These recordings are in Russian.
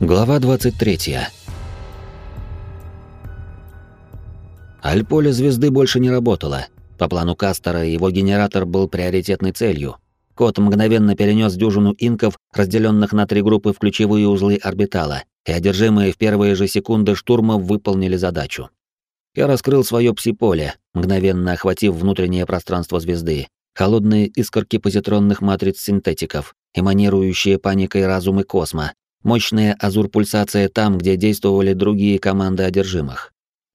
Глава 23. Альполе звезды больше не работало. По плану Кастера его генератор был приоритетной целью. Кот мгновенно перенес дюжину инков, разделенных на три группы в ключевые узлы орбитала, и одержимые в первые же секунды штурма выполнили задачу. Я раскрыл свое пси-поле, мгновенно охватив внутреннее пространство звезды, холодные искорки позитронных матриц синтетиков, эманирующие паникой разумы космо, Мощная азур-пульсация там, где действовали другие команды одержимых.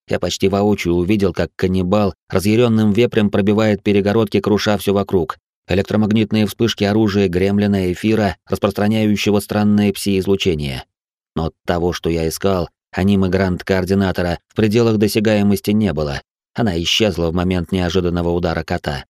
Я почти воочию увидел, как каннибал разъяренным вепрем пробивает перегородки, круша все вокруг. Электромагнитные вспышки оружия гремлина эфира, распространяющего странное пси-излучение. Но того, что я искал, аниме Гранд-координатора, в пределах досягаемости не было. Она исчезла в момент неожиданного удара кота.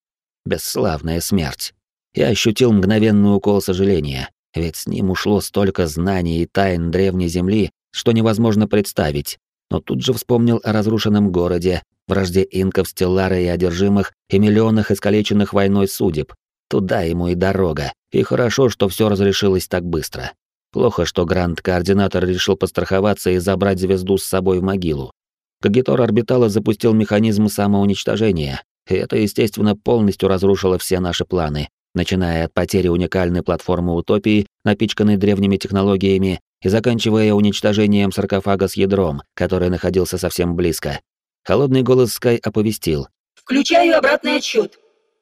Бесславная смерть. Я ощутил мгновенный укол сожаления. Ведь с ним ушло столько знаний и тайн древней земли, что невозможно представить. Но тут же вспомнил о разрушенном городе, вражде инков, стеллара и одержимых, и миллионах искалеченных войной судеб. Туда ему и дорога. И хорошо, что все разрешилось так быстро. Плохо, что Гранд-координатор решил постраховаться и забрать звезду с собой в могилу. Когитор орбитала запустил механизм самоуничтожения, и это, естественно, полностью разрушило все наши планы, начиная от потери уникальной платформы утопии, напичканной древними технологиями, и заканчивая уничтожением саркофага с ядром, который находился совсем близко. Холодный голос Скай оповестил. «Включаю обратный отсчет.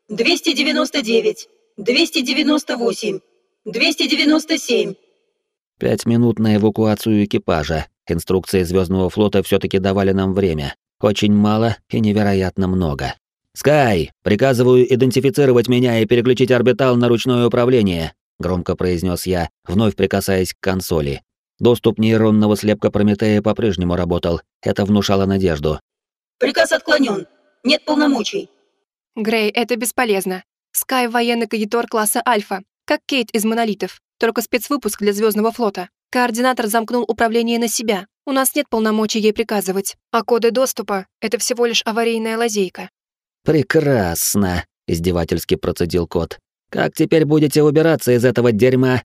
299, 298, 297». Пять минут на эвакуацию экипажа. Инструкции Звездного флота все-таки давали нам время. Очень мало и невероятно много. «Скай, приказываю идентифицировать меня и переключить орбитал на ручное управление», — громко произнес я, вновь прикасаясь к консоли. Доступ нейронного слепка Прометея по-прежнему работал. Это внушало надежду. «Приказ отклонен. Нет полномочий». «Грей, это бесполезно. Скай — военный кагитор класса Альфа, как Кейт из Монолитов, только спецвыпуск для Звездного флота. Координатор замкнул управление на себя. У нас нет полномочий ей приказывать. А коды доступа — это всего лишь аварийная лазейка. «Прекрасно», — издевательски процедил кот. «Как теперь будете убираться из этого дерьма?»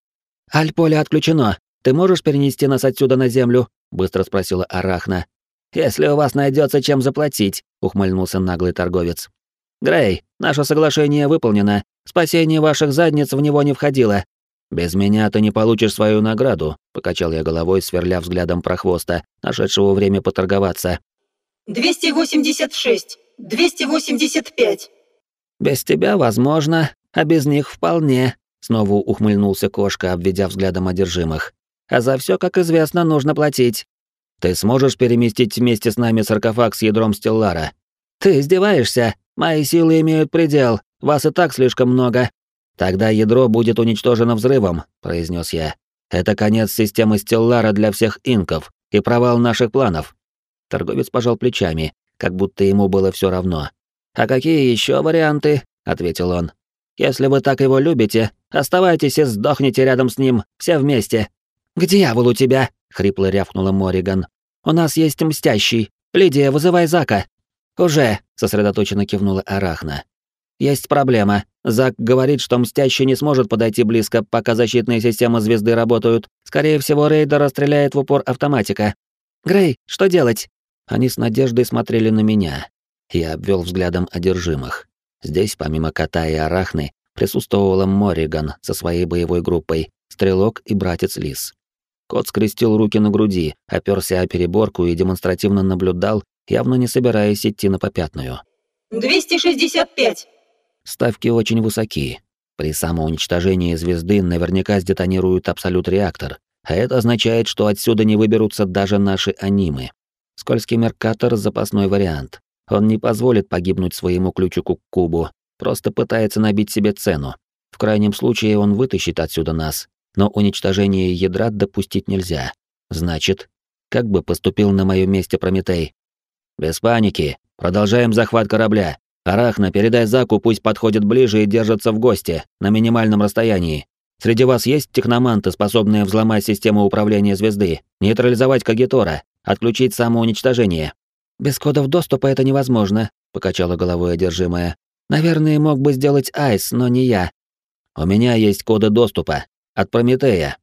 «Альполе отключено. Ты можешь перенести нас отсюда на землю?» — быстро спросила Арахна. «Если у вас найдется чем заплатить», — ухмыльнулся наглый торговец. «Грей, наше соглашение выполнено. Спасение ваших задниц в него не входило. Без меня ты не получишь свою награду», — покачал я головой, сверля взглядом прохвоста, нашедшего время поторговаться. «286. 285. Без тебя возможно, а без них вполне, снова ухмыльнулся кошка, обведя взглядом одержимых. А за все, как известно, нужно платить. Ты сможешь переместить вместе с нами саркофаг с ядром Стеллара? Ты издеваешься? Мои силы имеют предел, вас и так слишком много. Тогда ядро будет уничтожено взрывом, произнес я. Это конец системы Стеллара для всех инков и провал наших планов. Торговец пожал плечами, как будто ему было все равно. «А какие еще варианты?» — ответил он. «Если вы так его любите, оставайтесь и сдохните рядом с ним, все вместе». «К дьяволу тебя!» — хрипло рявкнула Мориган. «У нас есть мстящий. Лидия, вызывай Зака». «Уже», — сосредоточенно кивнула Арахна. «Есть проблема. Зак говорит, что Мстящий не сможет подойти близко, пока защитные системы звезды работают. Скорее всего, рейдер расстреляет в упор автоматика. Грей, что делать?» Они с надеждой смотрели на меня. Я обвел взглядом одержимых. Здесь, помимо кота и арахны, присутствовала Мориган со своей боевой группой, стрелок и братец Лис. Кот скрестил руки на груди, оперся о переборку и демонстративно наблюдал, явно не собираясь идти на попятную. «265!» Ставки очень высоки. При самоуничтожении звезды наверняка сдетонируют абсолют-реактор, а это означает, что отсюда не выберутся даже наши анимы. Скользкий Меркатор — запасной вариант. Он не позволит погибнуть своему ключику к кубу, просто пытается набить себе цену. В крайнем случае он вытащит отсюда нас, но уничтожение ядра допустить нельзя. Значит, как бы поступил на моем месте Прометей? Без паники. Продолжаем захват корабля. Арахна, передай Заку, пусть подходит ближе и держится в гости, на минимальном расстоянии. Среди вас есть техноманты, способные взломать систему управления звезды, нейтрализовать Кагитора, Отключить самоуничтожение. Без кодов доступа это невозможно, покачала головой одержимая. Наверное, мог бы сделать Айс, но не я. У меня есть коды доступа от Прометея.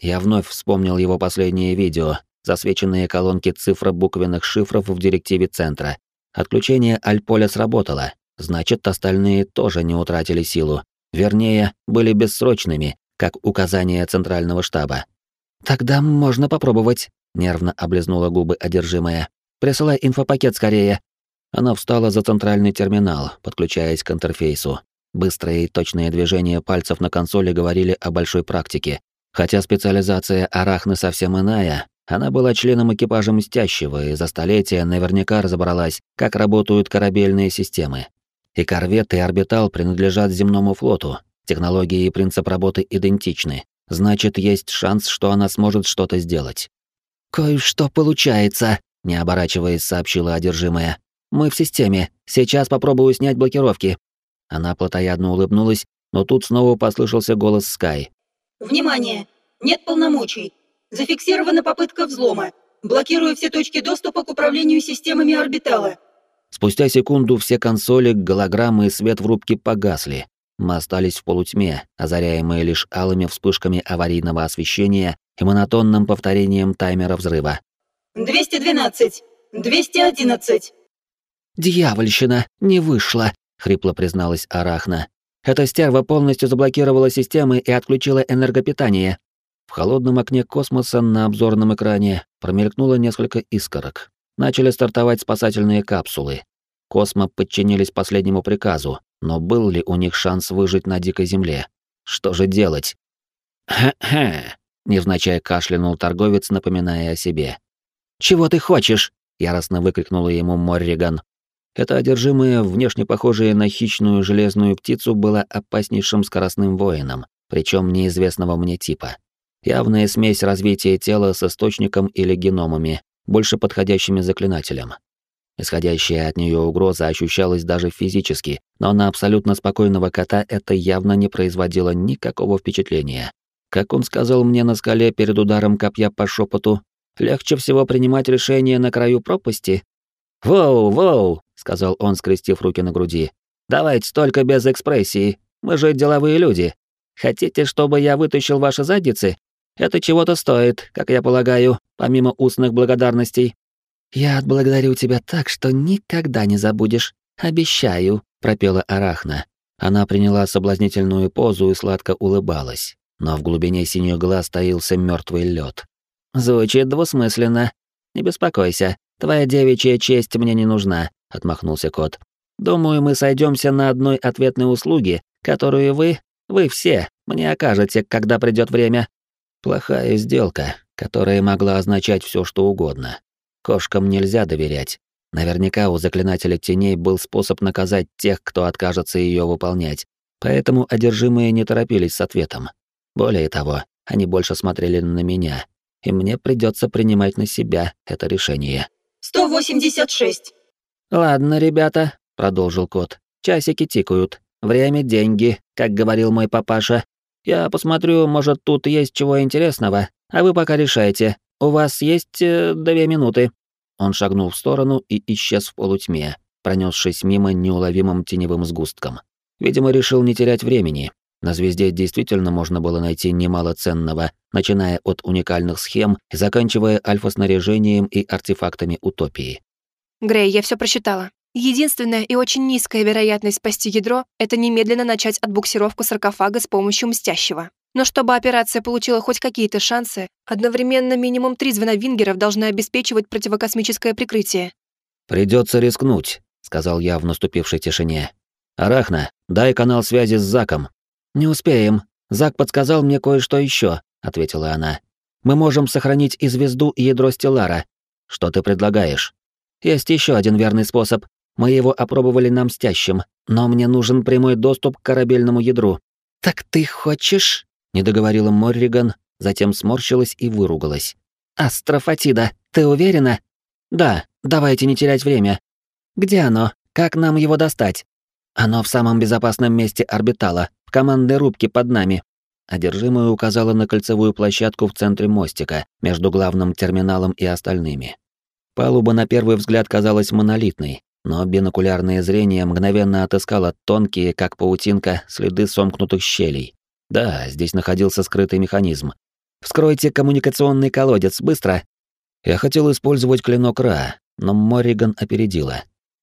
Я вновь вспомнил его последнее видео, засвеченные колонки цифро-буквенных шифров в директиве центра. Отключение Альполя сработало, значит, остальные тоже не утратили силу. Вернее, были бессрочными, как указание центрального штаба. «Тогда можно попробовать», — нервно облизнула губы одержимая. «Присылай инфопакет скорее». Она встала за центральный терминал, подключаясь к интерфейсу. Быстрые и точные движения пальцев на консоли говорили о большой практике. Хотя специализация Арахны совсем иная, она была членом экипажа Мстящего и за столетия наверняка разобралась, как работают корабельные системы. И корвет, и орбитал принадлежат земному флоту. Технологии и принцип работы идентичны. Значит, есть шанс, что она сможет что-то сделать. «Кое-что получается», — не оборачиваясь, сообщила одержимая. «Мы в системе. Сейчас попробую снять блокировки». Она плотоядно улыбнулась, но тут снова послышался голос Скай. Внимание! Нет полномочий. Зафиксирована попытка взлома. Блокирую все точки доступа к управлению системами орбитала. Спустя секунду все консоли, голограммы и свет в рубке погасли. Мы остались в полутьме, озаряемые лишь алыми вспышками аварийного освещения и монотонным повторением таймера взрыва. 212. 211. «Дьявольщина! Не вышло!» — хрипло призналась Арахна. «Эта стерва полностью заблокировала системы и отключила энергопитание». В холодном окне космоса на обзорном экране промелькнуло несколько искорок. Начали стартовать спасательные капсулы. Космо подчинились последнему приказу, но был ли у них шанс выжить на дикой земле? Что же делать? «Хе-хе», — невзначай кашлянул торговец, напоминая о себе. «Чего ты хочешь?» — яростно выкрикнула ему Морриган. Это одержимое, внешне похожее на хищную железную птицу, было опаснейшим скоростным воином, причем неизвестного мне типа. Явная смесь развития тела с источником или геномами, больше подходящими заклинателям. Исходящая от нее угроза ощущалась даже физически, но на абсолютно спокойного кота это явно не производило никакого впечатления. Как он сказал мне на скале перед ударом копья по шепоту, легче всего принимать решения на краю пропасти. «Воу, воу!» сказал он, скрестив руки на груди. Давайте только без экспрессии. Мы же деловые люди. Хотите, чтобы я вытащил ваши задницы? Это чего-то стоит, как я полагаю, помимо устных благодарностей. Я отблагодарю тебя так, что никогда не забудешь. Обещаю, пропела Арахна. Она приняла соблазнительную позу и сладко улыбалась, но в глубине синих глаз таился мертвый лед. Звучит двусмысленно. Не беспокойся, твоя девичья честь мне не нужна отмахнулся кот. Думаю, мы сойдемся на одной ответной услуге, которую вы, вы все, мне окажете, когда придет время. Плохая сделка, которая могла означать все, что угодно. Кошкам нельзя доверять. Наверняка у заклинателя теней был способ наказать тех, кто откажется ее выполнять. Поэтому одержимые не торопились с ответом. Более того, они больше смотрели на меня, и мне придется принимать на себя это решение. 186. «Ладно, ребята», — продолжил кот, — «часики тикают. Время — деньги, как говорил мой папаша. Я посмотрю, может, тут есть чего интересного, а вы пока решайте. У вас есть э, две минуты». Он шагнул в сторону и исчез в полутьме, пронесшись мимо неуловимым теневым сгустком. Видимо, решил не терять времени. На звезде действительно можно было найти немало ценного, начиная от уникальных схем и заканчивая альфа-снаряжением и артефактами утопии. Грей, я все просчитала. Единственная и очень низкая вероятность спасти ядро — это немедленно начать отбуксировку саркофага с помощью мстящего. Но чтобы операция получила хоть какие-то шансы, одновременно минимум три звена вингеров должны обеспечивать противокосмическое прикрытие. «Придется рискнуть», — сказал я в наступившей тишине. «Арахна, дай канал связи с Заком». «Не успеем. Зак подсказал мне кое-что еще», — ответила она. «Мы можем сохранить и звезду, и ядро Стеллара». «Что ты предлагаешь?» Есть еще один верный способ. Мы его опробовали на мстящем, но мне нужен прямой доступ к корабельному ядру. Так ты хочешь? Не договорила Морриган, затем сморщилась и выругалась. Астрофатида, ты уверена? Да, давайте не терять время. Где оно? Как нам его достать? Оно в самом безопасном месте орбитала, в командной рубке под нами. Одержимая указала на кольцевую площадку в центре мостика, между главным терминалом и остальными. Палуба на первый взгляд казалась монолитной, но бинокулярное зрение мгновенно отыскало тонкие, как паутинка, следы сомкнутых щелей. Да, здесь находился скрытый механизм. Вскройте коммуникационный колодец, быстро!» Я хотел использовать клинок Ра, но Морриган опередила.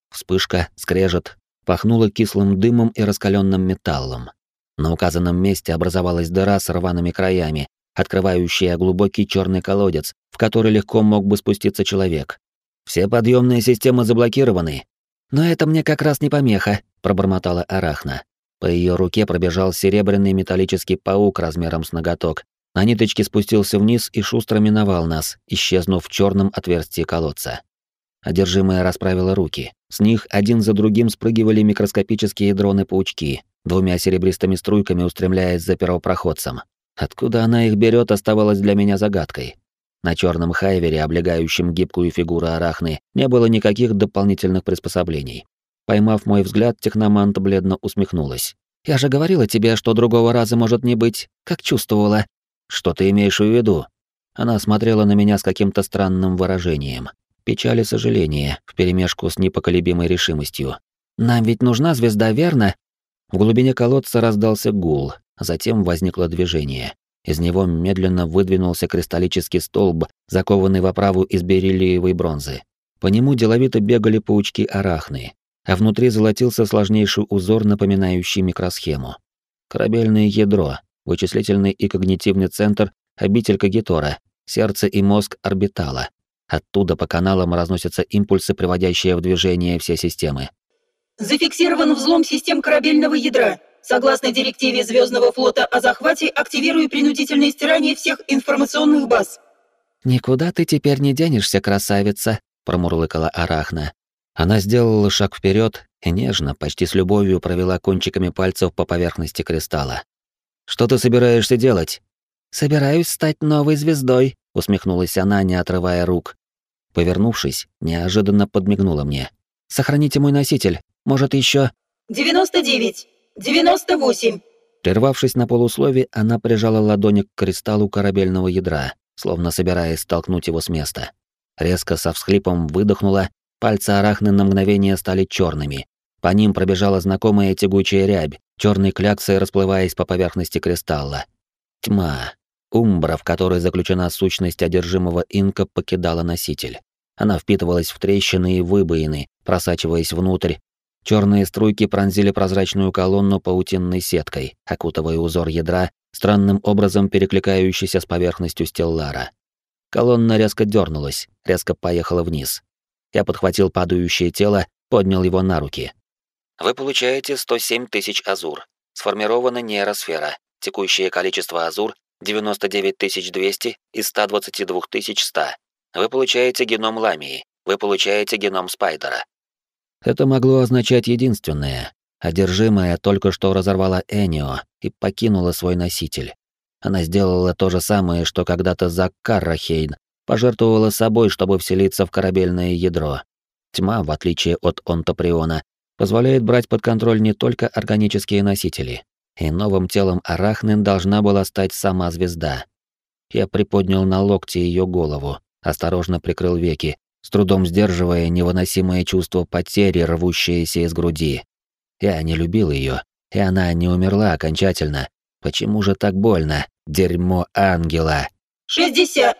Вспышка, скрежет, пахнуло кислым дымом и раскаленным металлом. На указанном месте образовалась дыра с рваными краями, открывающая глубокий черный колодец, в который легко мог бы спуститься человек. Все подъемные системы заблокированы. Но это мне как раз не помеха, пробормотала Арахна. По ее руке пробежал серебряный металлический паук размером с ноготок. На ниточке спустился вниз и шустро миновал нас, исчезнув в черном отверстии колодца. Одержимая расправила руки. С них один за другим спрыгивали микроскопические дроны-паучки, двумя серебристыми струйками устремляясь за первопроходцем. Откуда она их берет, оставалось для меня загадкой. На черном хайвере, облегающем гибкую фигуру арахны, не было никаких дополнительных приспособлений. Поймав мой взгляд, техномант бледно усмехнулась. «Я же говорила тебе, что другого раза может не быть. Как чувствовала?» «Что ты имеешь в виду?» Она смотрела на меня с каким-то странным выражением. Печаль и сожаление, вперемешку с непоколебимой решимостью. «Нам ведь нужна звезда, верно?» В глубине колодца раздался гул, затем возникло движение. Из него медленно выдвинулся кристаллический столб, закованный в оправу из бериллиевой бронзы. По нему деловито бегали паучки арахны, а внутри золотился сложнейший узор, напоминающий микросхему. Корабельное ядро, вычислительный и когнитивный центр, обитель Кагитора, сердце и мозг орбитала. Оттуда по каналам разносятся импульсы, приводящие в движение все системы. Зафиксирован взлом систем корабельного ядра. Согласно директиве Звездного флота о захвате, активирую принудительное стирание всех информационных баз. «Никуда ты теперь не денешься, красавица», — промурлыкала Арахна, она сделала шаг вперед и нежно, почти с любовью провела кончиками пальцев по поверхности кристалла. «Что ты собираешься делать?» «Собираюсь стать новой звездой», — усмехнулась она, не отрывая рук. Повернувшись, неожиданно подмигнула мне. «Сохраните мой носитель. Может, еще...» «Девяносто девять! Девяносто восемь!» Прервавшись на полуслове, она прижала ладони к кристаллу корабельного ядра, словно собираясь столкнуть его с места. Резко со всхлипом выдохнула Пальцы арахны на мгновение стали черными. По ним пробежала знакомая тягучая рябь, черной кляксой расплываясь по поверхности кристалла. Тьма. Умбра, в которой заключена сущность одержимого инка, покидала носитель. Она впитывалась в трещины и выбоины, просачиваясь внутрь. Черные струйки пронзили прозрачную колонну паутинной сеткой, окутывая узор ядра, странным образом перекликающийся с поверхностью стеллара. Колонна резко дернулась, резко поехала вниз. Я подхватил падающее тело, поднял его на руки. Вы получаете 107 тысяч азур. Сформирована нейросфера. Текущее количество азур 99200 из 122100. Вы получаете геном ламии. Вы получаете геном спайдера. Это могло означать единственное. Одержимая только что разорвала Энио и покинула свой носитель. Она сделала то же самое, что когда-то Зак Каррахейн пожертвовала собой, чтобы вселиться в корабельное ядро. Тьма, в отличие от онтоприона, позволяет брать под контроль не только органические носители. И новым телом Арахны должна была стать сама звезда. Я приподнял на локте ее голову, осторожно прикрыл веки, с трудом сдерживая невыносимое чувство потери, рвущееся из груди. Я не любил ее, и она не умерла окончательно. Почему же так больно? Дерьмо ангела. «Шестьдесят!»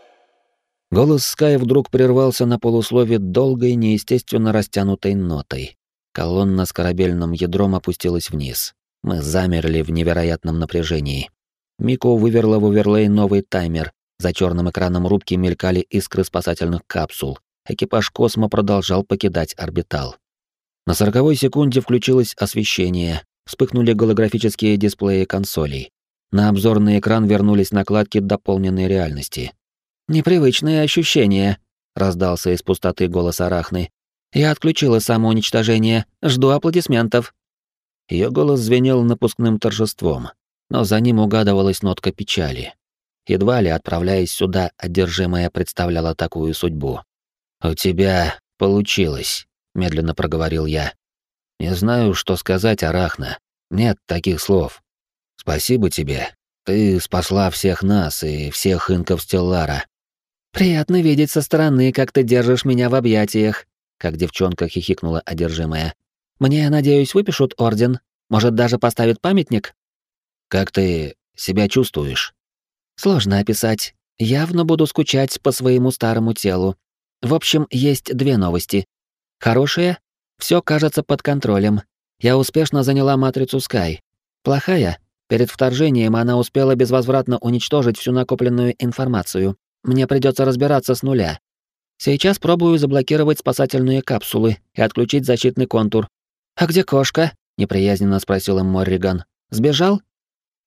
Голос Скай вдруг прервался на полуслове долгой, неестественно растянутой нотой. Колонна с корабельным ядром опустилась вниз. Мы замерли в невероятном напряжении. Мико выверла в оверлей новый таймер. За черным экраном рубки мелькали искры спасательных капсул. Экипаж Космо продолжал покидать орбитал. На сороковой секунде включилось освещение, вспыхнули голографические дисплеи консолей. На обзорный экран вернулись накладки дополненной реальности. «Непривычные ощущения», — раздался из пустоты голос Арахны. «Я отключила самоуничтожение. Жду аплодисментов». Ее голос звенел напускным торжеством, но за ним угадывалась нотка печали. Едва ли, отправляясь сюда, одержимая представляла такую судьбу. «У тебя получилось», — медленно проговорил я. «Не знаю, что сказать, Арахна. Нет таких слов. Спасибо тебе. Ты спасла всех нас и всех инков Стеллара. «Приятно видеть со стороны, как ты держишь меня в объятиях», как девчонка хихикнула одержимая. «Мне, надеюсь, выпишут орден. Может, даже поставят памятник?» «Как ты себя чувствуешь?» Сложно описать. Явно буду скучать по своему старому телу. В общем, есть две новости. Хорошая? Все кажется под контролем. Я успешно заняла матрицу Sky. Плохая? Перед вторжением она успела безвозвратно уничтожить всю накопленную информацию. Мне придется разбираться с нуля. Сейчас пробую заблокировать спасательные капсулы и отключить защитный контур. «А где кошка?» — неприязненно спросила Морриган. «Сбежал?»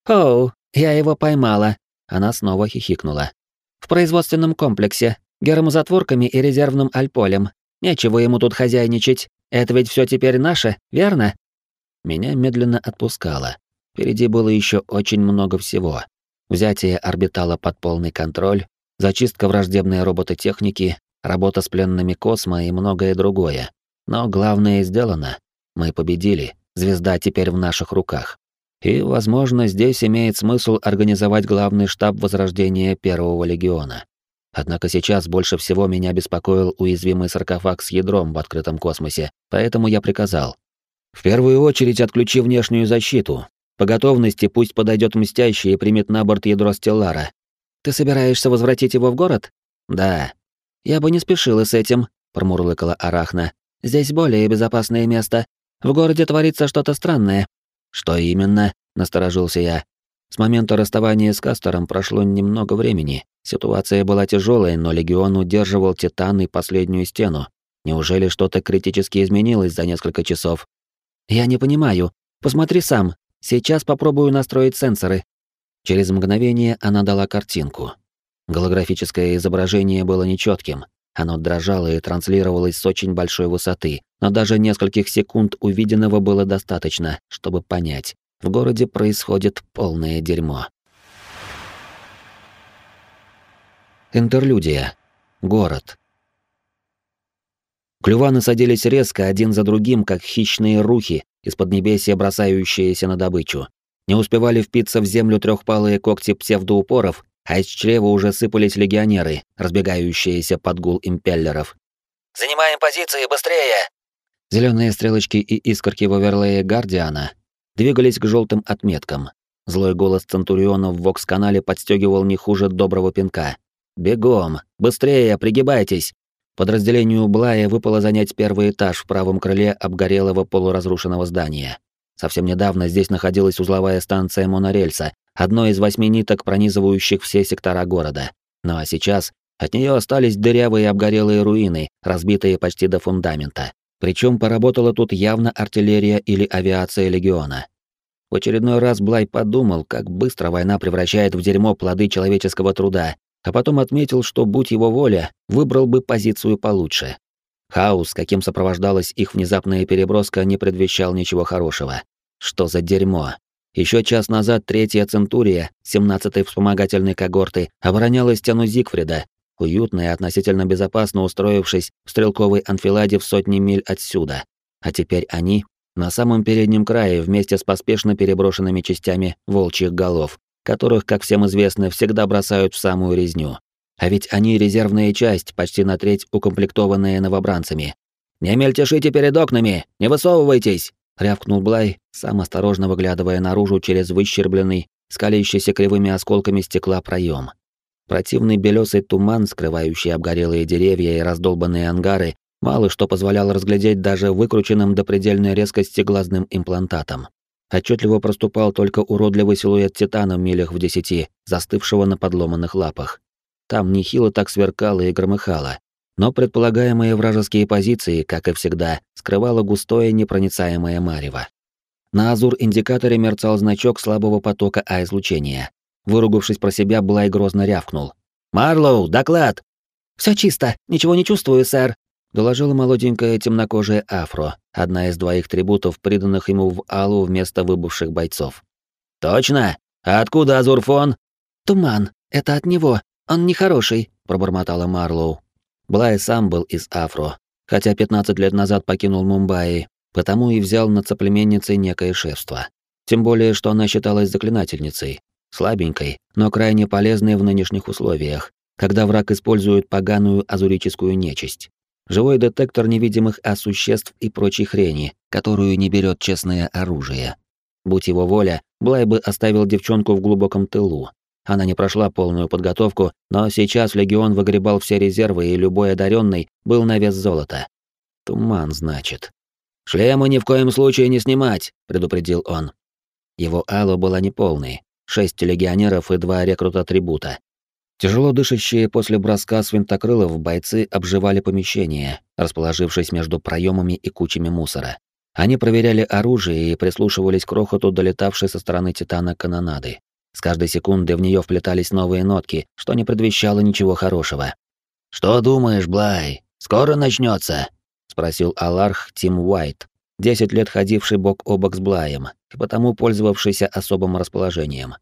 «Оу, я его поймала». Она снова хихикнула. «В производственном комплексе, гермозатворками и резервным альполем. Нечего ему тут хозяйничать. Это ведь все теперь наше, верно?» Меня медленно отпускало. Впереди было еще очень много всего. Взятие орбитала под полный контроль, зачистка враждебной робототехники, работа с пленными космо и многое другое. Но главное сделано. Мы победили. Звезда теперь в наших руках. И, возможно, здесь имеет смысл организовать главный штаб возрождения Первого легиона. Однако сейчас больше всего меня беспокоил уязвимый саркофаг с ядром в открытом космосе, поэтому я приказал. В первую очередь отключи внешнюю защиту. По готовности пусть подойдет мстящий и примет на борт ядро Стеллара. Ты собираешься возвратить его в город? Да. Я бы не спешила с этим, промурлыкала Арахна. Здесь более безопасное место. В городе творится что-то странное. Что именно? насторожился я. С момента расставания с Кастером прошло немного времени. Ситуация была тяжелая, но легион удерживал Титан и последнюю стену. Неужели что-то критически изменилось за несколько часов? Я не понимаю. Посмотри сам. Сейчас попробую настроить сенсоры. Через мгновение она дала картинку. Голографическое изображение было нечетким, оно дрожало и транслировалось с очень большой высоты, но даже нескольких секунд увиденного было достаточно, чтобы понять. В городе происходит полное дерьмо. Интерлюдия. Город. Клюваны садились резко один за другим, как хищные рухи, из-под небесия бросающиеся на добычу. Не успевали впиться в землю трехпалые когти псевдоупоров, а из чрева уже сыпались легионеры, разбегающиеся под гул импеллеров. «Занимаем позиции, быстрее!» Зеленые стрелочки и искорки в оверлее Гардиана двигались к желтым отметкам. Злой голос Центуриона в Вокс-канале подстегивал не хуже доброго пинка. «Бегом! Быстрее! Пригибайтесь!» Подразделению Блая выпало занять первый этаж в правом крыле обгорелого полуразрушенного здания. Совсем недавно здесь находилась узловая станция монорельса, одной из восьми ниток, пронизывающих все сектора города. Ну а сейчас от нее остались дырявые обгорелые руины, разбитые почти до фундамента. Причем поработала тут явно артиллерия или авиация легиона. В очередной раз Блай подумал, как быстро война превращает в дерьмо плоды человеческого труда, а потом отметил, что, будь его воля, выбрал бы позицию получше. Хаос, каким сопровождалась их внезапная переброска, не предвещал ничего хорошего. Что за дерьмо? Еще час назад третья Центурия, 17-й вспомогательной когорты, обороняла стену Зигфрида, уютно и относительно безопасно устроившись в стрелковой анфиладе в сотни миль отсюда. А теперь они на самом переднем крае вместе с поспешно переброшенными частями волчьих голов, которых, как всем известно, всегда бросают в самую резню. А ведь они резервная часть, почти на треть укомплектованная новобранцами. «Не мельтешите перед окнами! Не высовывайтесь!» рявкнул Блай, сам осторожно выглядывая наружу через выщербленный, скалящийся кривыми осколками стекла проем. Противный белесый туман, скрывающий обгорелые деревья и раздолбанные ангары, мало что позволял разглядеть даже выкрученным до предельной резкости глазным имплантатом. Отчетливо проступал только уродливый силуэт Титана в милях в десяти, застывшего на подломанных лапах. Там нехило так сверкало и громыхало, но предполагаемые вражеские позиции, как и всегда, скрывало густое непроницаемое марево. На азур-индикаторе мерцал значок слабого потока А-излучения. Выругавшись про себя, Блай грозно рявкнул. «Марлоу, доклад!» «Все чисто, ничего не чувствую, сэр», — доложила молоденькая темнокожая Афро, одна из двоих трибутов, приданных ему в Алу вместо выбывших бойцов. «Точно? А откуда Азурфон?» «Туман. Это от него. Он нехороший», — пробормотала Марлоу, Блай сам был из Афро, хотя 15 лет назад покинул Мумбаи, потому и взял над соплеменницей некое шефство. Тем более, что она считалась заклинательницей, слабенькой, но крайне полезной в нынешних условиях, когда враг использует поганую азурическую нечисть. Живой детектор невидимых А-существ и прочей хрени, которую не берет честное оружие. Будь его воля, Блай бы оставил девчонку в глубоком тылу, она не прошла полную подготовку, но сейчас легион выгребал все резервы, и любой одаренный был на вес золота. Туман, значит. «Шлемы ни в коем случае не снимать», — предупредил он. Его алло была неполной. Шесть легионеров и два рекрута-трибута. Тяжело дышащие после броска с винтокрылов бойцы обживали помещение, расположившись между проемами и кучами мусора. Они проверяли оружие и прислушивались к крохоту, долетавшей со стороны Титана канонады. С каждой секунды в нее вплетались новые нотки, что не предвещало ничего хорошего. «Что думаешь, Блай? Скоро начнется? спросил Аларх Тим Уайт, десять лет ходивший бок о бок с Блаем и потому пользовавшийся особым расположением.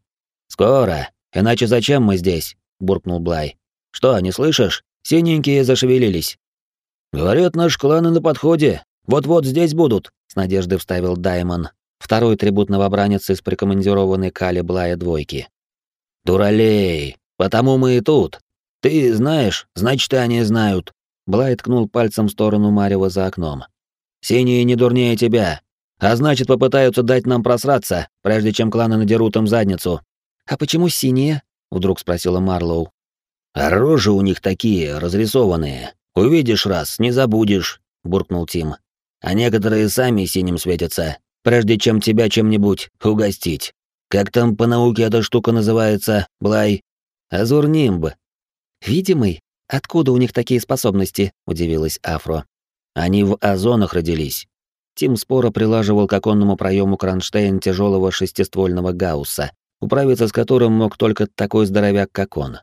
«Скоро. Иначе зачем мы здесь?» — буркнул Блай. «Что, не слышишь? Синенькие зашевелились». «Говорят, наши кланы на подходе. Вот-вот здесь будут», — с надеждой вставил Даймон, второй трибут новобранец из прикомандированной Кали Блая двойки. «Дуралей! Потому мы и тут. Ты знаешь, значит, они знают». Блай ткнул пальцем в сторону Марева за окном. «Синие не дурнее тебя. А значит, попытаются дать нам просраться, прежде чем кланы надерут им задницу». «А почему синие?» — вдруг спросила Марлоу. «А рожи у них такие, разрисованные. Увидишь раз, не забудешь», — буркнул Тим. «А некоторые сами синим светятся, прежде чем тебя чем-нибудь угостить. Как там по науке эта штука называется, Блай? Азурнимб». «Видимый? Откуда у них такие способности?» — удивилась Афро. «Они в озонах родились». Тим споро прилаживал к оконному проему кронштейн тяжелого шестиствольного гаусса, управиться с которым мог только такой здоровяк, как он.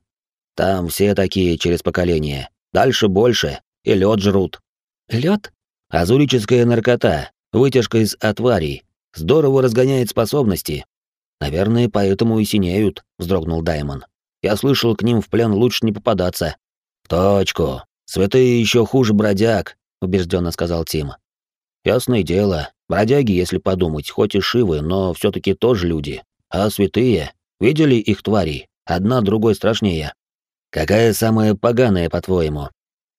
Там все такие через поколение. Дальше больше. И лед жрут. Лед? Азурическая наркота, вытяжка из отварий. Здорово разгоняет способности. Наверное, поэтому и синеют, вздрогнул Даймон. Я слышал, к ним в плен лучше не попадаться. В точку. Святые еще хуже бродяг, убежденно сказал Тим. Ясное дело, бродяги, если подумать, хоть и шивы, но все таки тоже люди. А святые? Видели их тварей? Одна другой страшнее. Какая самая поганая, по-твоему?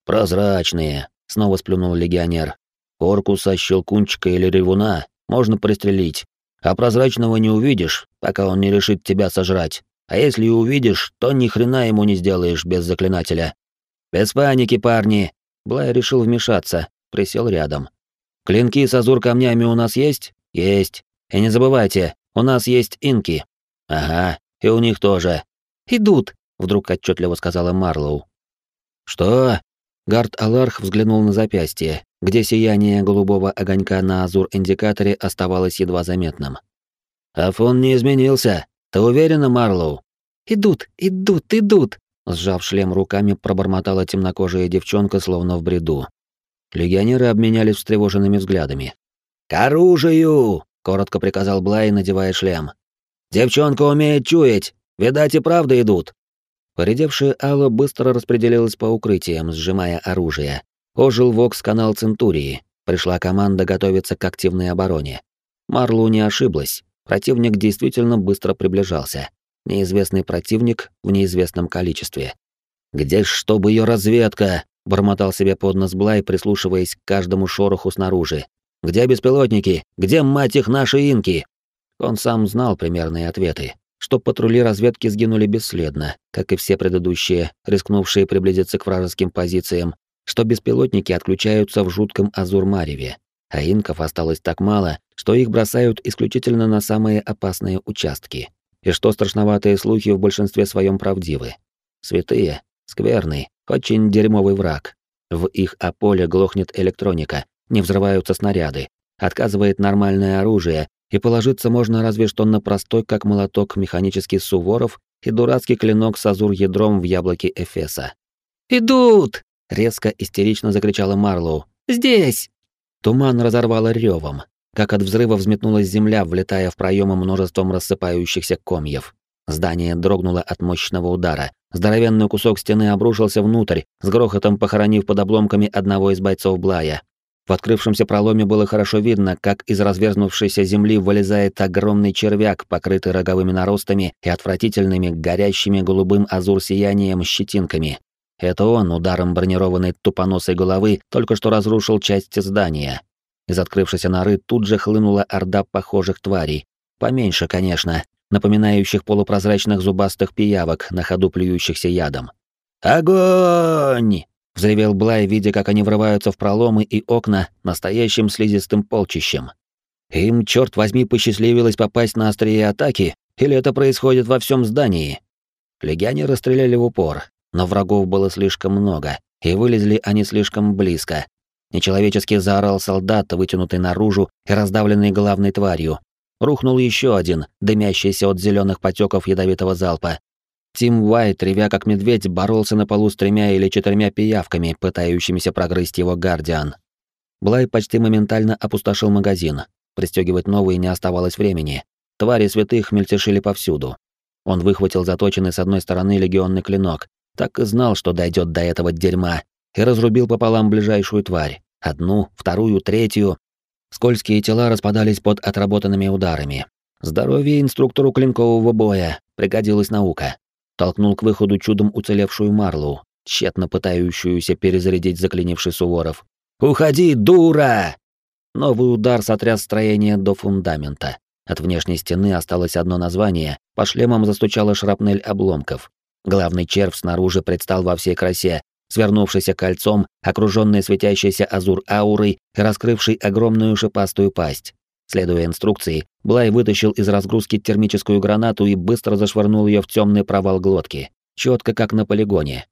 Прозрачные, снова сплюнул легионер. Оркуса, щелкунчика или ревуна можно пристрелить, а прозрачного не увидишь, пока он не решит тебя сожрать. А если и увидишь, то ни хрена ему не сделаешь без заклинателя. Без паники, парни. Блай решил вмешаться, присел рядом. Клинки с азур камнями у нас есть? Есть. И не забывайте, у нас есть инки. Ага, и у них тоже. Идут, вдруг отчетливо сказала Марлоу. Что? Гард Аларх взглянул на запястье, где сияние голубого огонька на азур-индикаторе оставалось едва заметным. А фон не изменился. Ты уверена, Марлоу? Идут, идут, идут, сжав шлем руками, пробормотала темнокожая девчонка, словно в бреду. Легионеры обменялись встревоженными взглядами. «К оружию!» коротко приказал Блай, надевая шлем. Девчонка умеет чуять. Видать и правда идут. Поредевшая Алла быстро распределилась по укрытиям, сжимая оружие. Ожил вокс-канал Центурии. Пришла команда готовиться к активной обороне. Марлу не ошиблась. Противник действительно быстро приближался. Неизвестный противник в неизвестном количестве. «Где ж, чтобы ее разведка?» — бормотал себе под нос Блай, прислушиваясь к каждому шороху снаружи. Где беспилотники? Где, мать их, наши инки?» Он сам знал примерные ответы, что патрули разведки сгинули бесследно, как и все предыдущие, рискнувшие приблизиться к вражеским позициям, что беспилотники отключаются в жутком Азур-Мареве, а инков осталось так мало, что их бросают исключительно на самые опасные участки, и что страшноватые слухи в большинстве своем правдивы. Святые, скверный, очень дерьмовый враг. В их ополе глохнет электроника, не взрываются снаряды, отказывает нормальное оружие, и положиться можно разве что на простой, как молоток, механический Суворов и дурацкий клинок с азур-ядром в яблоке Эфеса. «Идут!» — резко истерично закричала Марлоу. «Здесь!» Туман разорвало ревом, как от взрыва взметнулась земля, влетая в проемы множеством рассыпающихся комьев. Здание дрогнуло от мощного удара. Здоровенный кусок стены обрушился внутрь, с грохотом похоронив под обломками одного из бойцов Блая. В открывшемся проломе было хорошо видно, как из развернувшейся земли вылезает огромный червяк, покрытый роговыми наростами и отвратительными, горящими голубым азур-сиянием щетинками. Это он ударом бронированной тупоносой головы только что разрушил часть здания. Из открывшейся норы тут же хлынула орда похожих тварей. Поменьше, конечно, напоминающих полупрозрачных зубастых пиявок, на ходу плюющихся ядом. «Огонь!» — взревел Блай, видя, как они врываются в проломы и окна настоящим слизистым полчищем. Им, черт возьми, посчастливилось попасть на острие атаки, или это происходит во всем здании? Легионеры стреляли в упор, но врагов было слишком много, и вылезли они слишком близко. Нечеловечески заорал солдат, вытянутый наружу и раздавленный главной тварью. Рухнул еще один, дымящийся от зеленых потеков ядовитого залпа. Тим Уайт, ревя как медведь, боролся на полу с тремя или четырьмя пиявками, пытающимися прогрызть его гардиан. Блай почти моментально опустошил магазин. Пристегивать новые не оставалось времени. Твари святых мельтешили повсюду. Он выхватил заточенный с одной стороны легионный клинок, так и знал, что дойдет до этого дерьма, и разрубил пополам ближайшую тварь. Одну, вторую, третью. Скользкие тела распадались под отработанными ударами. Здоровье инструктору клинкового боя, пригодилась наука. Толкнул к выходу чудом уцелевшую Марлу, тщетно пытающуюся перезарядить заклинивший Суворов. «Уходи, дура!» Новый удар сотряс строение до фундамента. От внешней стены осталось одно название, по шлемам застучала шрапнель обломков. Главный червь снаружи предстал во всей красе, свернувшийся кольцом, окруженный светящейся азур аурой и раскрывший огромную шипастую пасть. Следуя инструкции, Блай вытащил из разгрузки термическую гранату и быстро зашвырнул ее в темный провал глотки, четко как на полигоне.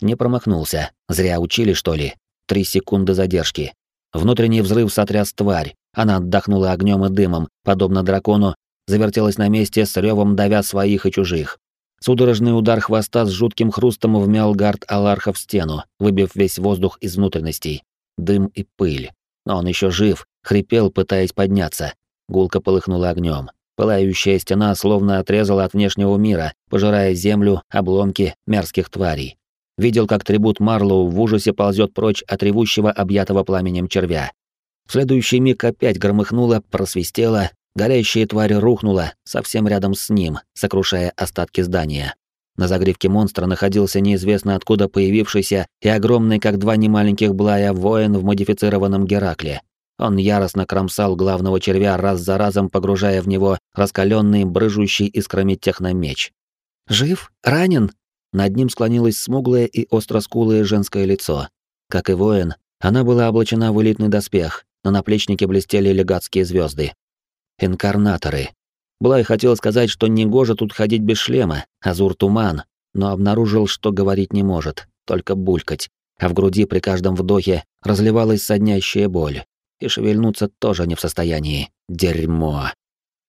Не промахнулся. Зря учили, что ли? Три секунды задержки. Внутренний взрыв сотряс тварь. Она отдохнула огнем и дымом, подобно дракону, завертелась на месте с ревом давя своих и чужих. Судорожный удар хвоста с жутким хрустом вмял гард Аларха в стену, выбив весь воздух из внутренностей. Дым и пыль. Но он еще жив, хрипел, пытаясь подняться. Гулка полыхнула огнем. Пылающая стена словно отрезала от внешнего мира, пожирая землю, обломки мерзких тварей. Видел, как трибут Марлоу в ужасе ползет прочь от ревущего объятого пламенем червя. В следующий миг опять громыхнуло, просвистело, Горящая тварь рухнула совсем рядом с ним, сокрушая остатки здания. На загривке монстра находился неизвестно откуда появившийся и огромный, как два немаленьких блая, воин в модифицированном Геракле. Он яростно кромсал главного червя раз за разом, погружая в него раскаленный, брыжущий искрами техномеч. «Жив? Ранен?» Над ним склонилось смуглое и остроскулое женское лицо. Как и воин, она была облачена в элитный доспех, на наплечнике блестели легатские звезды. Инкарнаторы. Блай хотел сказать, что негоже тут ходить без шлема, азур туман, но обнаружил, что говорить не может, только булькать, а в груди при каждом вдохе разливалась соднящая боль. И шевельнуться тоже не в состоянии. Дерьмо.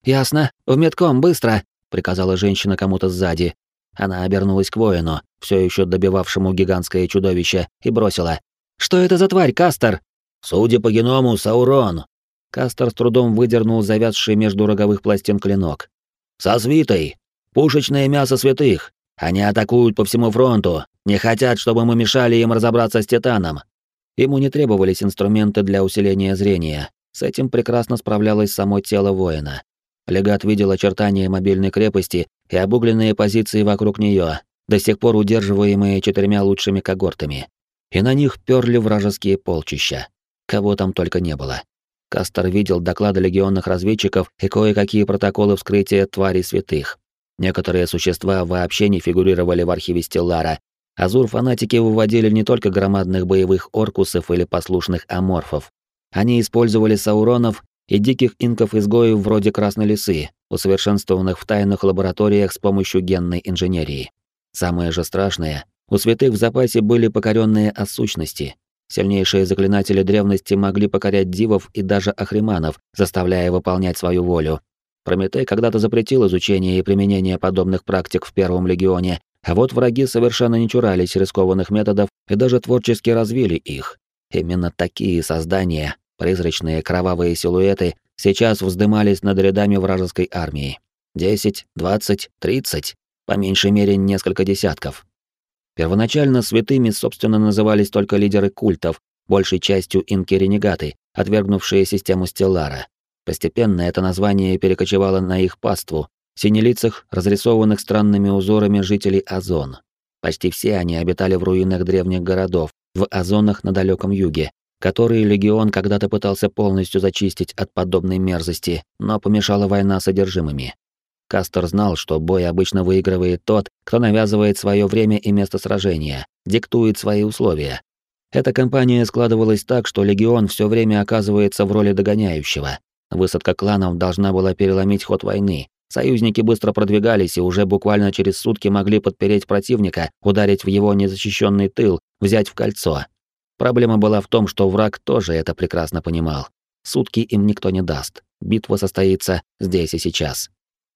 «Ясно. В медком, быстро!» — приказала женщина кому-то сзади. Она обернулась к воину, все еще добивавшему гигантское чудовище, и бросила. «Что это за тварь, Кастер?» «Судя по геному, Саурон. Кастер с трудом выдернул завязший между роговых пластин клинок. «Со свитой! Пушечное мясо святых! Они атакуют по всему фронту, не хотят, чтобы мы мешали им разобраться с Титаном!» Ему не требовались инструменты для усиления зрения. С этим прекрасно справлялось само тело воина. Легат видел очертания мобильной крепости и обугленные позиции вокруг нее, до сих пор удерживаемые четырьмя лучшими когортами. И на них перли вражеские полчища. Кого там только не было. Кастер видел доклады легионных разведчиков и кое-какие протоколы вскрытия тварей святых. Некоторые существа вообще не фигурировали в архиве Стеллара. Азур-фанатики выводили не только громадных боевых оркусов или послушных аморфов. Они использовали сауронов и диких инков-изгоев вроде Красной Лисы, усовершенствованных в тайных лабораториях с помощью генной инженерии. Самое же страшное, у святых в запасе были покоренные от сущности, Сильнейшие заклинатели древности могли покорять дивов и даже ахриманов, заставляя выполнять свою волю. Прометей когда-то запретил изучение и применение подобных практик в Первом легионе, а вот враги совершенно не чурались рискованных методов и даже творчески развили их. Именно такие создания, призрачные кровавые силуэты, сейчас вздымались над рядами вражеской армии. Десять, двадцать, тридцать, по меньшей мере несколько десятков. Первоначально святыми, собственно, назывались только лидеры культов, большей частью инки-ренегаты, отвергнувшие систему Стеллара. Постепенно это название перекочевало на их паству, синелицах, разрисованных странными узорами жителей Озон. Почти все они обитали в руинах древних городов, в Озонах на далеком юге, которые легион когда-то пытался полностью зачистить от подобной мерзости, но помешала война с одержимыми. Кастер знал, что бой обычно выигрывает тот, кто навязывает свое время и место сражения, диктует свои условия. Эта кампания складывалась так, что легион все время оказывается в роли догоняющего. Высадка кланов должна была переломить ход войны. Союзники быстро продвигались и уже буквально через сутки могли подпереть противника, ударить в его незащищенный тыл, взять в кольцо. Проблема была в том, что враг тоже это прекрасно понимал. Сутки им никто не даст. Битва состоится здесь и сейчас.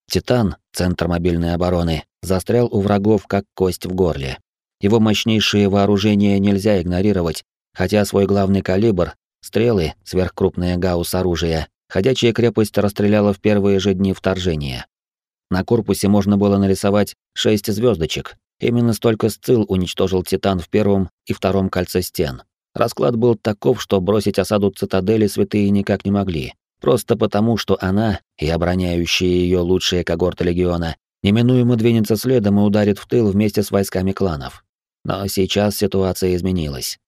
Титан, центр мобильной обороны, застрял у врагов как кость в горле. Его мощнейшие вооружения нельзя игнорировать, хотя свой главный калибр, стрелы, сверхкрупное гаусс-оружие, ходячая крепость расстреляла в первые же дни вторжения. На корпусе можно было нарисовать шесть звездочек. Именно столько сцил уничтожил Титан в первом и втором кольце стен. Расклад был таков, что бросить осаду цитадели святые никак не могли. Просто потому, что она и обороняющие ее лучшие когорты легиона неминуемо двинется следом и ударит в тыл вместе с войсками кланов. Но сейчас ситуация изменилась.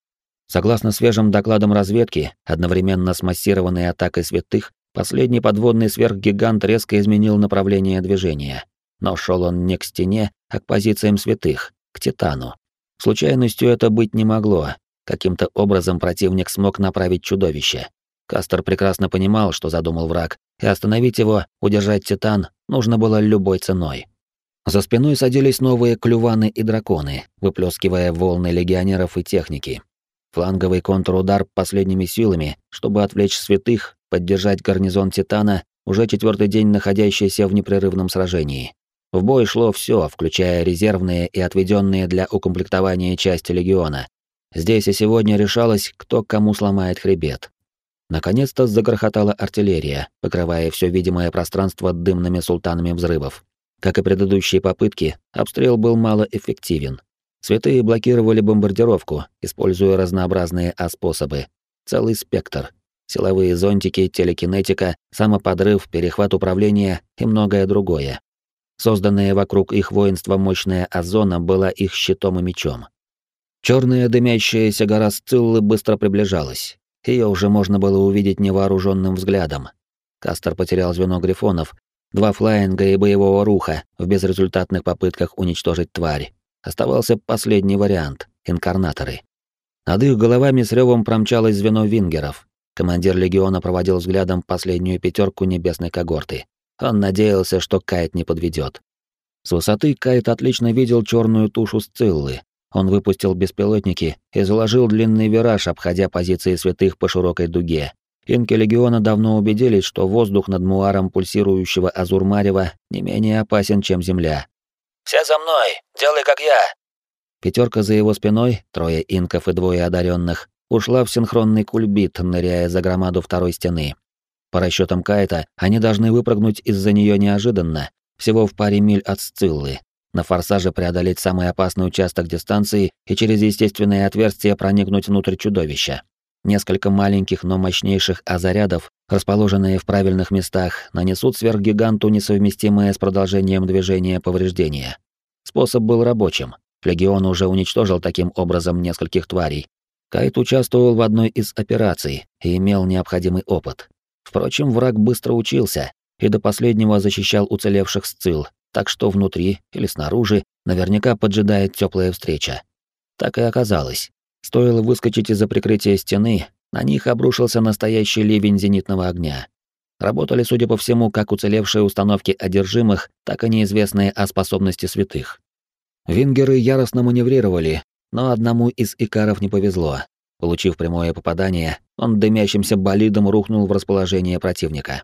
Согласно свежим докладам разведки, одновременно с массированной атакой святых, последний подводный сверхгигант резко изменил направление движения. Но шел он не к стене, а к позициям святых, к Титану. Случайностью это быть не могло. Каким-то образом противник смог направить чудовище. Кастер прекрасно понимал, что задумал враг, и остановить его, удержать Титан, нужно было любой ценой. За спиной садились новые клюваны и драконы, выплескивая волны легионеров и техники. Фланговый контрудар последними силами, чтобы отвлечь святых, поддержать гарнизон Титана, уже четвертый день находящийся в непрерывном сражении. В бой шло все, включая резервные и отведенные для укомплектования части легиона. Здесь и сегодня решалось, кто кому сломает хребет. Наконец-то загрохотала артиллерия, покрывая все видимое пространство дымными султанами взрывов. Как и предыдущие попытки, обстрел был малоэффективен. Святые блокировали бомбардировку, используя разнообразные А-способы. Целый спектр. Силовые зонтики, телекинетика, самоподрыв, перехват управления и многое другое. Созданная вокруг их воинства мощная озона была их щитом и мечом. Черная дымящаяся гора Сциллы быстро приближалась. Ее уже можно было увидеть невооруженным взглядом. Кастер потерял звено грифонов, два флаинга и боевого руха в безрезультатных попытках уничтожить тварь. Оставался последний вариант — инкарнаторы. Над их головами с ревом промчалось звено вингеров. Командир легиона проводил взглядом последнюю пятерку небесной когорты. Он надеялся, что Кайт не подведет. С высоты Кайт отлично видел черную тушу Сциллы, он выпустил беспилотники и заложил длинный вираж, обходя позиции святых по широкой дуге. Инки Легиона давно убедились, что воздух над муаром пульсирующего Азурмарева не менее опасен, чем земля. «Все за мной! Делай, как я!» Пятерка за его спиной, трое инков и двое одаренных, ушла в синхронный кульбит, ныряя за громаду второй стены. По расчетам Кайта, они должны выпрыгнуть из-за нее неожиданно, всего в паре миль от Сциллы, на форсаже преодолеть самый опасный участок дистанции и через естественное отверстие проникнуть внутрь чудовища. Несколько маленьких, но мощнейших азарядов, расположенные в правильных местах, нанесут сверхгиганту несовместимое с продолжением движения повреждения. Способ был рабочим. Легион уже уничтожил таким образом нескольких тварей. Кайт участвовал в одной из операций и имел необходимый опыт. Впрочем, враг быстро учился и до последнего защищал уцелевших сцил, так что внутри или снаружи наверняка поджидает теплая встреча. Так и оказалось. Стоило выскочить из-за прикрытия стены, на них обрушился настоящий ливень зенитного огня. Работали, судя по всему, как уцелевшие установки одержимых, так и неизвестные о способности святых. Вингеры яростно маневрировали, но одному из икаров не повезло. Получив прямое попадание, он дымящимся болидом рухнул в расположение противника.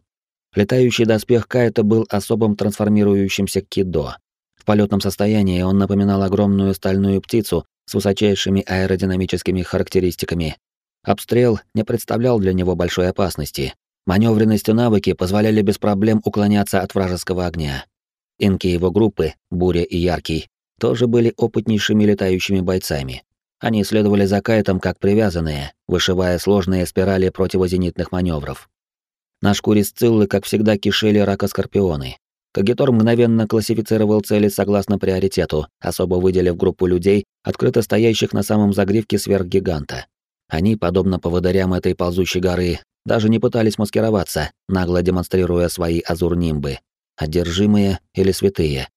Летающий доспех Кайта был особым трансформирующимся кидо. В полетном состоянии он напоминал огромную стальную птицу с высочайшими аэродинамическими характеристиками. Обстрел не представлял для него большой опасности. Маневренность и навыки позволяли без проблем уклоняться от вражеского огня. Инки его группы, Буря и Яркий, тоже были опытнейшими летающими бойцами. Они следовали за Кайтом как привязанные, вышивая сложные спирали противозенитных маневров. На шкуре Сциллы, как всегда, кишели рака-скорпионы. Кагитор мгновенно классифицировал цели согласно приоритету, особо выделив группу людей, открыто стоящих на самом загривке сверхгиганта. Они, подобно поводырям этой ползущей горы, даже не пытались маскироваться, нагло демонстрируя свои азурнимбы. одержимые или святые.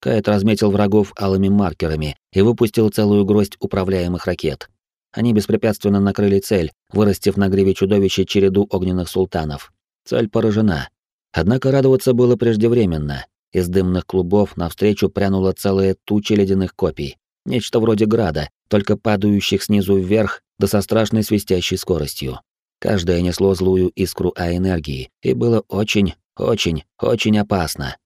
Кайт разметил врагов алыми маркерами и выпустил целую гроздь управляемых ракет. Они беспрепятственно накрыли цель, вырастив на гриве чудовища череду огненных султанов. Цель поражена. Однако радоваться было преждевременно. Из дымных клубов навстречу прянула целая туча ледяных копий. Нечто вроде града, только падающих снизу вверх, да со страшной свистящей скоростью. Каждое несло злую искру А-энергии, и было очень, очень, очень опасно.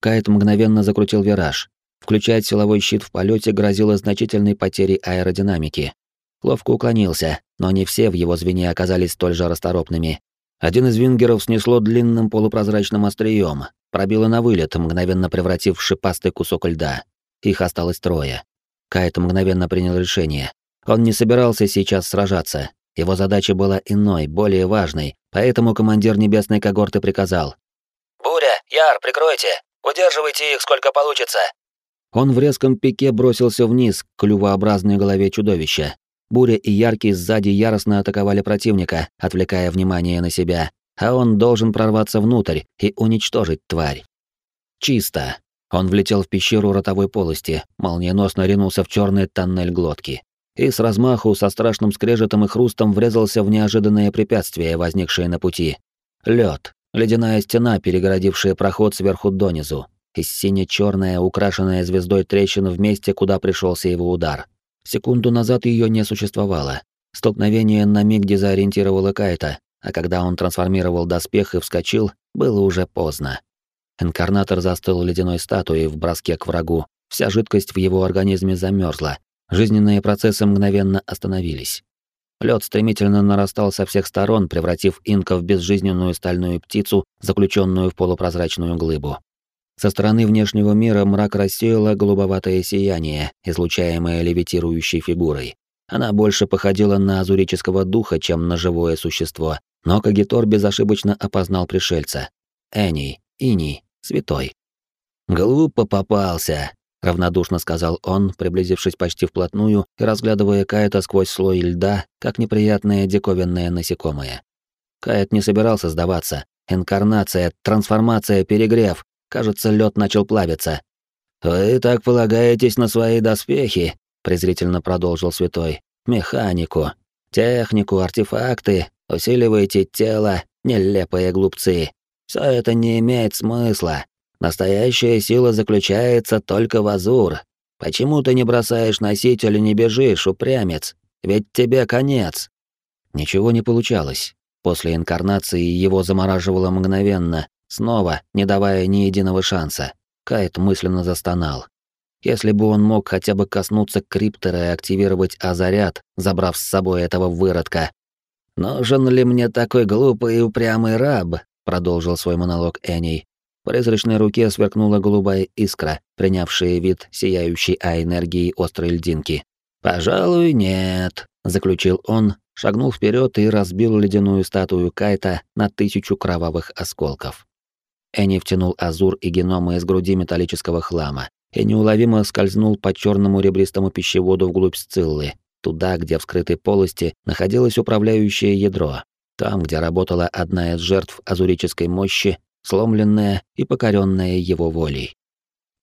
Кайт мгновенно закрутил вираж. Включать силовой щит в полете грозило значительной потерей аэродинамики. Ловко уклонился, но не все в его звене оказались столь же расторопными. Один из вингеров снесло длинным полупрозрачным острием, пробило на вылет, мгновенно превратив в шипастый кусок льда. Их осталось трое. Кайт мгновенно принял решение. Он не собирался сейчас сражаться. Его задача была иной, более важной, поэтому командир небесной когорты приказал. «Буря, Яр, прикройте! Удерживайте их, сколько получится!» Он в резком пике бросился вниз к клювообразной голове чудовища. Буря и Яркий сзади яростно атаковали противника, отвлекая внимание на себя, а он должен прорваться внутрь и уничтожить тварь. Чисто. Он влетел в пещеру ротовой полости, молниеносно ринулся в черный тоннель глотки. И с размаху, со страшным скрежетом и хрустом врезался в неожиданное препятствие, возникшее на пути. Лед, ледяная стена, перегородившая проход сверху донизу, и сине-черная, украшенная звездой трещина в месте, куда пришелся его удар. Секунду назад ее не существовало. Столкновение на миг дезориентировало Кайта, а когда он трансформировал доспех и вскочил, было уже поздно. Инкарнатор застыл ледяной статуей в броске к врагу. Вся жидкость в его организме замерзла. Жизненные процессы мгновенно остановились. Лед стремительно нарастал со всех сторон, превратив инка в безжизненную стальную птицу, заключенную в полупрозрачную глыбу. Со стороны внешнего мира мрак рассеяло голубоватое сияние, излучаемое левитирующей фигурой. Она больше походила на азурического духа, чем на живое существо, но Кагитор безошибочно опознал пришельца. Эний, Иний, святой. «Глупо попался», — равнодушно сказал он, приблизившись почти вплотную и разглядывая Каэта сквозь слой льда, как неприятное диковинное насекомое. Каэт не собирался сдаваться. Инкарнация, трансформация, перегрев. Кажется, лед начал плавиться. «Вы так полагаетесь на свои доспехи?» — презрительно продолжил святой. «Механику, технику, артефакты, усиливаете тело, нелепые глупцы. Все это не имеет смысла. Настоящая сила заключается только в Азур. Почему ты не бросаешь носитель и не бежишь, упрямец? Ведь тебе конец. Ничего не получалось. После инкарнации его замораживало мгновенно, снова, не давая ни единого шанса. Кайт мысленно застонал. Если бы он мог хотя бы коснуться криптора и активировать Азарят, забрав с собой этого выродка. «Нужен ли мне такой глупый и упрямый раб?» — продолжил свой монолог Эней. В призрачной руке сверкнула голубая искра, принявшая вид сияющей А-энергии острой льдинки. «Пожалуй, нет», — заключил он, шагнул вперед и разбил ледяную статую Кайта на тысячу кровавых осколков. Энни втянул азур и геномы из груди металлического хлама и неуловимо скользнул по черному ребристому пищеводу вглубь Сциллы, туда, где в скрытой полости находилось управляющее ядро, там, где работала одна из жертв азурической мощи, сломленная и покоренная его волей.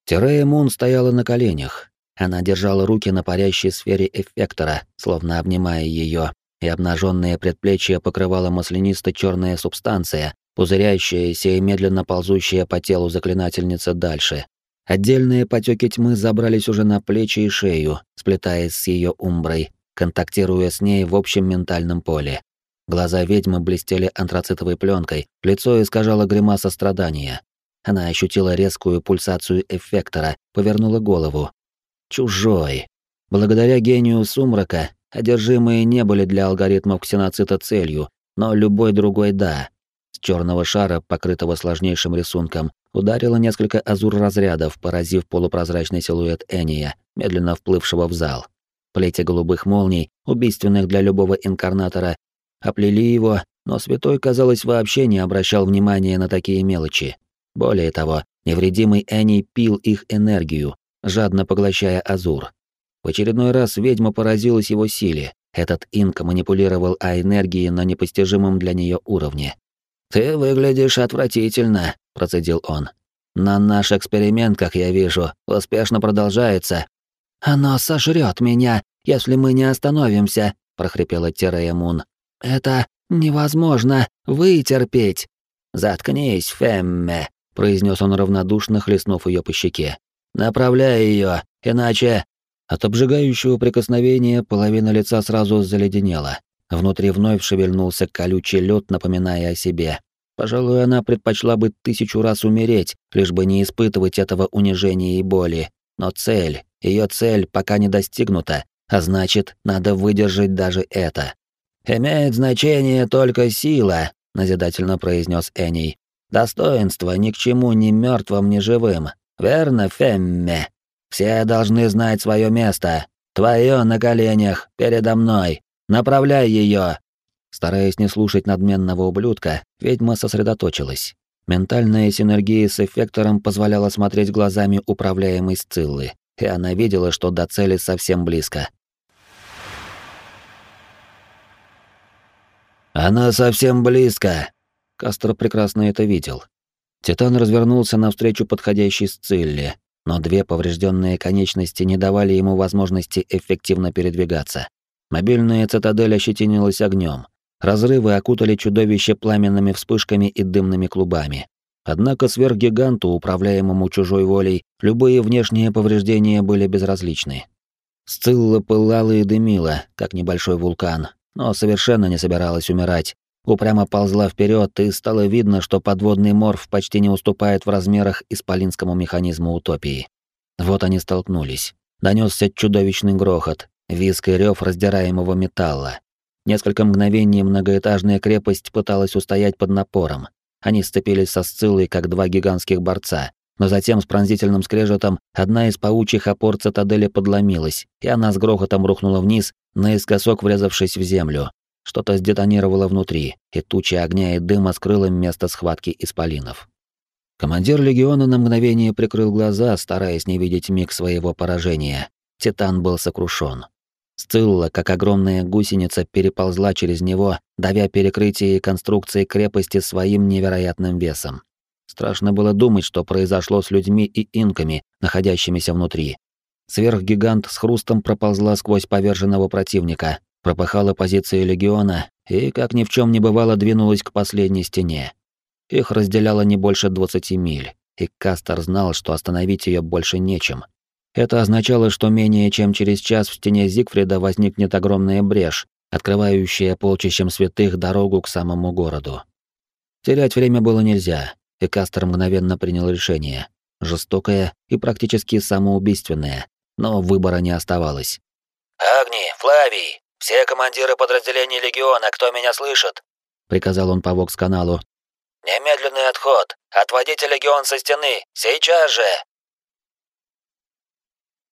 Терея Мун стояла на коленях. Она держала руки на парящей сфере эффектора, словно обнимая ее, и обнаженное предплечье покрывала маслянисто-черная субстанция, пузырящаяся и медленно ползущая по телу заклинательницы дальше. Отдельные потеки тьмы забрались уже на плечи и шею, сплетаясь с ее умброй, контактируя с ней в общем ментальном поле. Глаза ведьмы блестели антрацитовой пленкой, лицо искажало гримаса страдания. Она ощутила резкую пульсацию эффектора, повернула голову. Чужой. Благодаря гению сумрака, одержимые не были для алгоритмов ксеноцита целью, но любой другой — да. Черного шара, покрытого сложнейшим рисунком, ударило несколько азур-разрядов, поразив полупрозрачный силуэт Эния, медленно вплывшего в зал. Плети голубых молний, убийственных для любого инкарнатора, оплели его, но святой, казалось, вообще не обращал внимания на такие мелочи. Более того, невредимый Энни пил их энергию, жадно поглощая Азур. В очередной раз ведьма поразилась его силе. Этот инк манипулировал А-энергией на непостижимом для нее уровне. «Ты выглядишь отвратительно», — процедил он. Но наш эксперимент, как я вижу, успешно продолжается. Оно сожрет меня, если мы не остановимся, прохрипела Терея Мун. Это невозможно вытерпеть. Заткнись, Фемме, произнес он равнодушно, хлестнув ее по щеке. Направляй ее, иначе от обжигающего прикосновения половина лица сразу заледенела. Внутри вновь шевельнулся колючий лед, напоминая о себе. Пожалуй, она предпочла бы тысячу раз умереть, лишь бы не испытывать этого унижения и боли. Но цель, ее цель пока не достигнута, а значит, надо выдержать даже это. «Имеет значение только сила», — назидательно произнес Эней. «Достоинство ни к чему ни мертвым, ни живым. Верно, Фемме? Все должны знать свое место. Твое на коленях, передо мной. Направляй ее. Стараясь не слушать надменного ублюдка, ведьма сосредоточилась. Ментальная синергия с эффектором позволяла смотреть глазами управляемой Сциллы, и она видела, что до цели совсем близко. «Она совсем близко!» Кастер прекрасно это видел. Титан развернулся навстречу подходящей Сцилле, но две поврежденные конечности не давали ему возможности эффективно передвигаться. Мобильная цитадель ощетинилась огнем. Разрывы окутали чудовище пламенными вспышками и дымными клубами. Однако сверхгиганту, управляемому чужой волей, любые внешние повреждения были безразличны. Сцилла пылала и дымила, как небольшой вулкан, но совершенно не собиралась умирать. Упрямо ползла вперед, и стало видно, что подводный морф почти не уступает в размерах исполинскому механизму утопии. Вот они столкнулись. Донесся чудовищный грохот, визг и рев раздираемого металла. Несколько мгновений многоэтажная крепость пыталась устоять под напором. Они сцепились со Сциллой, как два гигантских борца. Но затем с пронзительным скрежетом одна из паучьих опор цитадели подломилась, и она с грохотом рухнула вниз, наискосок врезавшись в землю. Что-то сдетонировало внутри, и туча огня и дыма скрыла место схватки исполинов. Командир легиона на мгновение прикрыл глаза, стараясь не видеть миг своего поражения. Титан был сокрушен. Сцилла, как огромная гусеница, переползла через него, давя перекрытие конструкции крепости своим невероятным весом. Страшно было думать, что произошло с людьми и инками, находящимися внутри. Сверхгигант с хрустом проползла сквозь поверженного противника, пропахала позиции легиона и, как ни в чем не бывало, двинулась к последней стене. Их разделяло не больше 20 миль, и Кастер знал, что остановить ее больше нечем. Это означало, что менее чем через час в стене Зигфрида возникнет огромная брешь, открывающая полчищем святых дорогу к самому городу. Терять время было нельзя, и Кастер мгновенно принял решение. Жестокое и практически самоубийственное, но выбора не оставалось. «Агни, Флавий, все командиры подразделений Легиона, кто меня слышит?» — приказал он по вокс-каналу. «Немедленный отход! Отводите Легион со стены! Сейчас же!»